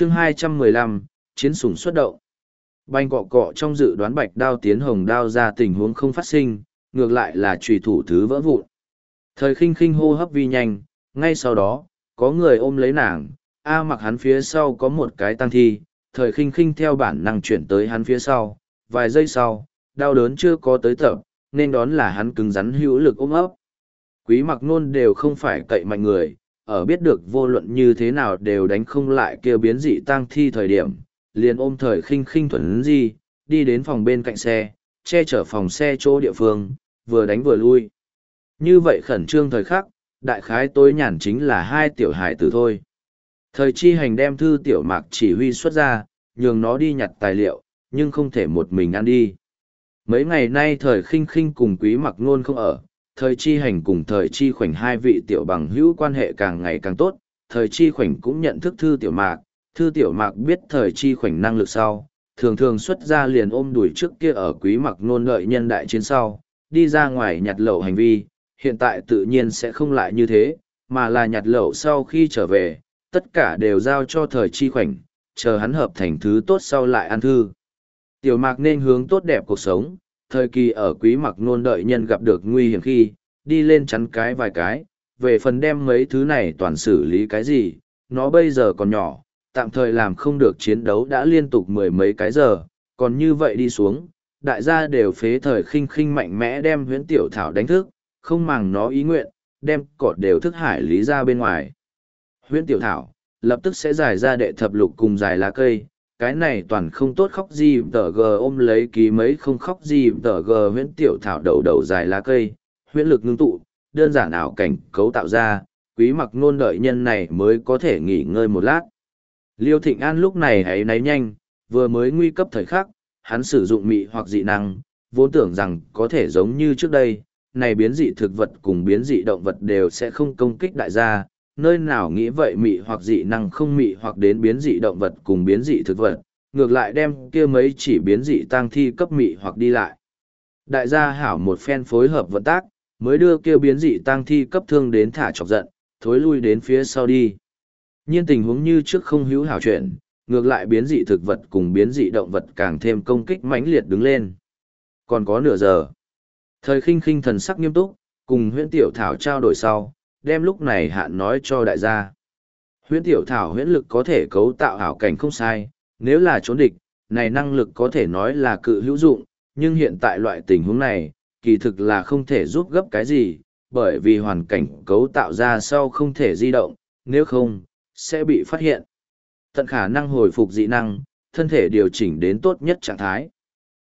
chương 215, chiến sủng xuất động. Banh cọ cọ trong dự đoán bạch đao tiến hồng đao ra tình huống không phát sinh, ngược lại là trùy thủ thứ vỡ vụn. Thời khinh khinh hô hấp vi nhanh, ngay sau đó, có người ôm lấy nàng, A mặc hắn phía sau có một cái tăng thi, thời khinh khinh theo bản năng chuyển tới hắn phía sau, vài giây sau, đau đớn chưa có tới tập, nên đón là hắn cứng rắn hữu lực ôm ấp. Quý mặc nôn đều không phải cậy mạnh người, ở biết được vô luận như thế nào đều đánh không lại kêu biến dị tăng thi thời điểm, liền ôm thời khinh khinh thuần di, đi đến phòng bên cạnh xe, che chở phòng xe chỗ địa phương, vừa đánh vừa lui. Như vậy khẩn trương thời khắc, đại khái tối nhàn chính là hai tiểu hải tử thôi. Thời chi hành đem thư tiểu mạc chỉ huy xuất ra, nhường nó đi nhặt tài liệu, nhưng không thể một mình ăn đi. Mấy ngày nay thời khinh khinh cùng quý mặc nôn không ở, thời chi hành cùng thời chi khoảnh hai vị tiểu bằng hữu quan hệ càng ngày càng tốt, thời chi khoảnh cũng nhận thức thư tiểu mạc, thư tiểu mạc biết thời chi khoảnh năng lực sau, thường thường xuất ra liền ôm đuổi trước kia ở quý mặc nôn lợi nhân đại chiến sau, đi ra ngoài nhặt lậu hành vi, hiện tại tự nhiên sẽ không lại như thế, mà là nhặt lậu sau khi trở về, tất cả đều giao cho thời chi khoảnh, chờ hắn hợp thành thứ tốt sau lại ăn thư. Tiểu mạc nên hướng tốt đẹp cuộc sống, thời kỳ ở quý mặc nôn đợi nhân gặp được nguy hiểm khi, đi lên chắn cái vài cái, về phần đem mấy thứ này toàn xử lý cái gì, nó bây giờ còn nhỏ, tạm thời làm không được chiến đấu đã liên tục mười mấy cái giờ, còn như vậy đi xuống, đại gia đều phế thời khinh khinh mạnh mẽ đem huyễn tiểu thảo đánh thức, không màng nó ý nguyện, đem cọt đều thức hải lý ra bên ngoài. Huyễn tiểu thảo, lập tức sẽ giải ra đệ thập lục cùng giải lá cây, cái này toàn không tốt khóc gì tờ g ôm lấy ký mấy không khóc gì tờ g huyễn tiểu thảo đầu đầu dài lá cây, huyễn lực ngưng tụ, đơn giản ảo cảnh cấu tạo ra, quý mặc nôn đợi nhân này mới có thể nghỉ ngơi một lát. Liêu Thịnh An lúc này hãy náy nhanh, vừa mới nguy cấp thời khắc, hắn sử dụng mị hoặc dị năng, vốn tưởng rằng có thể giống như trước đây, này biến dị thực vật cùng biến dị động vật đều sẽ không công kích đại gia, nơi nào nghĩ vậy mị hoặc dị năng không mị hoặc đến biến dị động vật cùng biến dị thực vật, ngược lại đem kia mấy chỉ biến dị tăng thi cấp mị hoặc đi lại. Đại gia hảo một phen phối hợp vận tác, mới đưa kia biến dị tăng thi cấp thương đến thả chọc giận, thối lui đến phía sau đi. Nhiên tình huống như trước không hữu hảo chuyện, ngược lại biến dị thực vật cùng biến dị động vật càng thêm công kích mãnh liệt đứng lên. Còn có nửa giờ. Thời khinh khinh thần sắc nghiêm túc, cùng huyễn tiểu thảo trao đổi sau, đem lúc này hạn nói cho đại gia. Huyễn tiểu thảo huyễn lực có thể cấu tạo hảo cảnh không sai, nếu là trốn địch, này năng lực có thể nói là cự hữu dụng, nhưng hiện tại loại tình huống này, kỳ thực là không thể giúp gấp cái gì, bởi vì hoàn cảnh cấu tạo ra sau không thể di động, nếu không, sẽ bị phát hiện. Tận khả năng hồi phục dị năng, thân thể điều chỉnh đến tốt nhất trạng thái.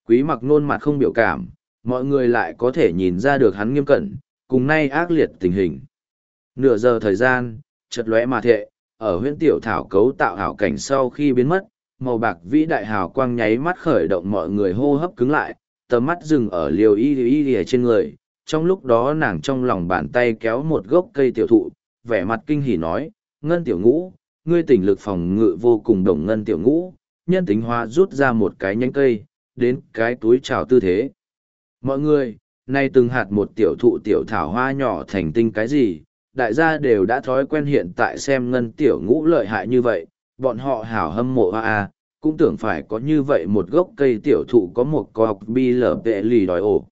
Quý mặc nôn mặt không biểu cảm, mọi người lại có thể nhìn ra được hắn nghiêm cẩn, cùng nay ác liệt tình hình. Nửa giờ thời gian, chợt lóe mà thệ, ở huyễn tiểu thảo cấu tạo hảo cảnh sau khi biến mất, màu bạc vĩ đại hào quang nháy mắt khởi động mọi người hô hấp cứng lại, tầm mắt dừng ở liều y y y trên người. Trong lúc đó nàng trong lòng bàn tay kéo một gốc cây tiểu thụ, vẻ mặt kinh hỉ nói, ngân tiểu ngũ, ngươi tỉnh lực phòng ngự vô cùng đồng ngân tiểu ngũ, nhân tính hóa rút ra một cái nhánh cây, đến cái túi trào tư thế. Mọi người, nay từng hạt một tiểu thụ tiểu thảo hoa nhỏ thành tinh cái gì, đại gia đều đã thói quen hiện tại xem ngân tiểu ngũ lợi hại như vậy, bọn họ hảo hâm mộ hoa à, cũng tưởng phải có như vậy một gốc cây tiểu thụ có một co học bi lở vệ lì đòi ổ.